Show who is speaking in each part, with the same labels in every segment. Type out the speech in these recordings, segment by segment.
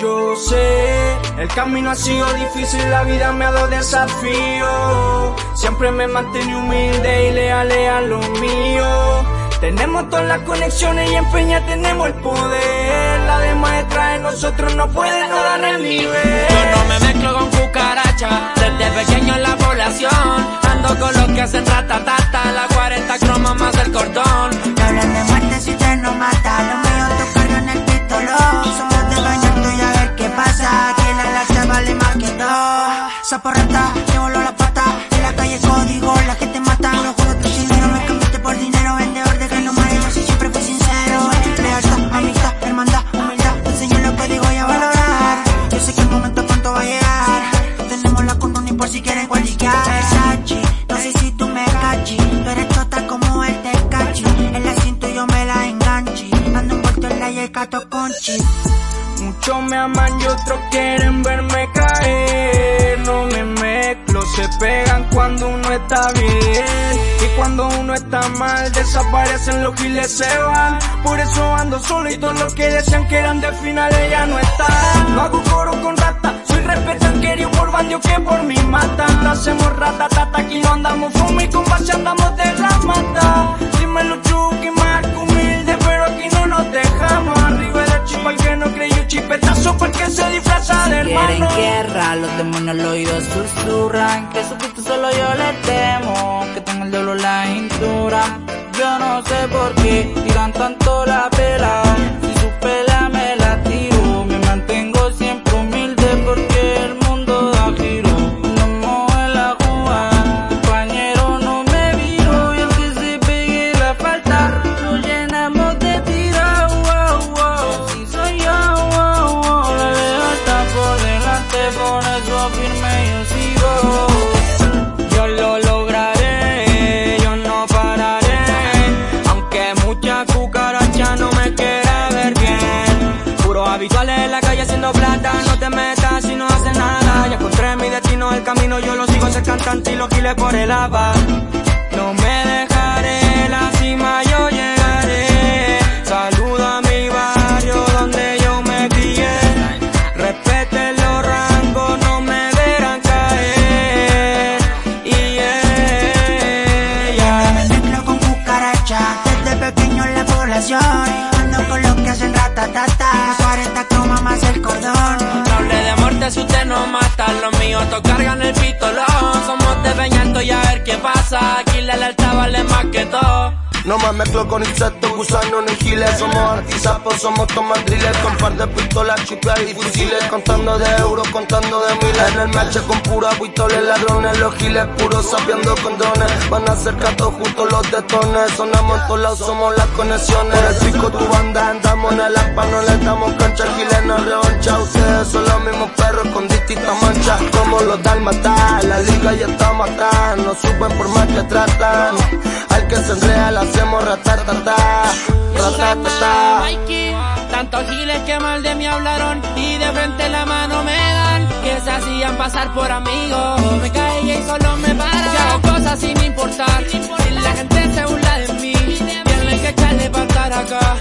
Speaker 1: Yo sé, el camino ha sido difícil, la vida me ha dado desafío. Siempre me mantení humilde y leal a lo mío. Tenemos todas las conexiones y en Peña tenemos el poder. La de maestra de nosotros no puede no dar el nivel.
Speaker 2: Yo no me mezclo con cucaracha, desde pequeño en la población. Que
Speaker 3: todo. Zaporrata, llevo la pata, en la calle código, la gente mata. Lo juro, tu dinero me cambiaste por dinero, vendedor de que no mareos y siempre fui sincero. Lealtad, amistad, hermandad, humildad, te enseño lo que digo y a valorar. Yo sé que el momento pronto va a llegar. Tenemos la condón y por si quieren cualificar. Versace, no sé si tú me cachi, tú eres total como el tecachi. En la cinta yo me la enganchi, ando envuelto en la yecato conchi.
Speaker 1: Muchos me aman y otros quieren verme No me mezclo, se pegan cuando uno está bien. Y cuando uno está mal, desaparecen los giles se van. Por eso ando solo y todos los que decían que eran de finales ya no están. No hago coro con rata, soy respeto querido por bandio que por mi matan. Lo hacemos rata, tata, aquí no andamos fumi, con base andamos de la mata. Dímelo chipetazo porque se disfraza de
Speaker 2: Quieren
Speaker 1: hermano.
Speaker 2: guerra, los demonios al oído susurran Que Jesucristo solo yo le temo Que tengo el dolor en la cintura Yo no sé por qué tiran tanto la Si su pela camino Yo lo sigo ser cantante y lo giles por el ABA No me dejaré, la cima yo llegaré. Saludo a mi barrio donde yo me crié. Respeten los rangos, no me verán caer. Y
Speaker 3: No me mezclo con cucaracha, desde pequeño en la población.
Speaker 2: To cargan el pistolón. Somos de Peñalto y a ver qué pasa. Aquí la lealtad vale más que todo
Speaker 4: No me mezclo con insectos, gusanos ni giles. Somos artisapos, somos tomadriles. Con par de pistolas, chicas y fusiles. Contando de euros, contando de miles. En el meche con pura pistoles, ladrones Los giles puros sapeando con drones. Van a ser gatos juntos los detones. Sonamos en todos lados, somos las conexiones. Por el pico tu banda, andamos en el aspa No le damos cancha, giles no revancha Ustedes son los mismos perros con distintas manchas. Como los dalmatas, la liga ya está matada No suben por más que tratan
Speaker 2: Tantos giles que mal de mí hablaron y de frente la mano me dan que se hacían pasar por amigos. Me caía y solo me para. Yo hago cosas sin importar. La gente se burla de mí. Tienen que echarle para acá.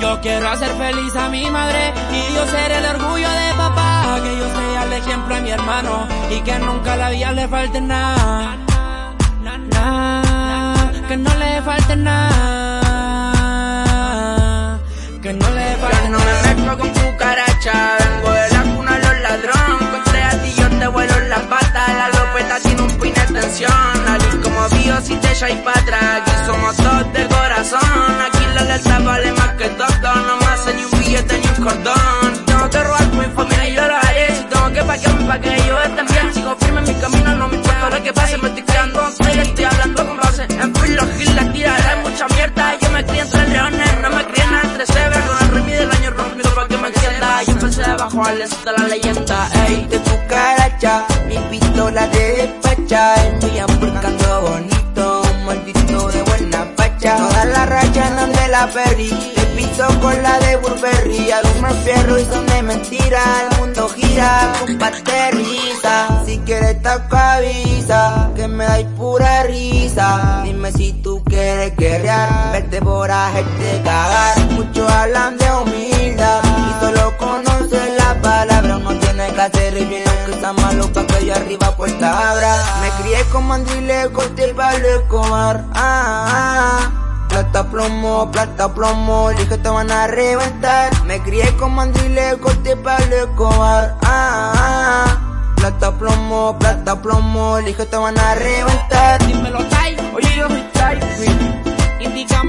Speaker 2: Yo quiero hacer feliz a mi madre y yo ser el orgullo de papá. Que yo sea el ejemplo a mi hermano y que nunca a la vida le falte nada. Nada, que no le falte nada. Que no le falte
Speaker 5: Yo no me mezclo con cucaracha, vengo de la cuna los ladrones. Encontré a ti, yo te vuelo en las patas. La lopeta tiene un pin de tensión. Nariz como bio, si te echas para de la leyenda. Ey,
Speaker 3: de cucaracha, mi pistola de despacha, estoy buscando bonito, maldito de buena facha. Todas las rayas andan de la ferry, te piso con la de Burberry, algunos fierros y son de mentira, el mundo gira, compa aterriza, si quieres taca avisa, que me dais pura risa. Dime si tú quieres guerrear, verte por hacerte cagar. Muchos hablan de humildad arriba puerta abra. Me crié con mandrile, corte y Pablo Escobar. Ah, ah. Plata plomo, plata plomo, dije te van a reventar. Me crié con mandrile, corte y Pablo Escobar. Ah, ah. Plata plomo, plata plomo, dije te van a reventar.
Speaker 1: Dímelo, Tai. Oye, yo soy Tai, éxito.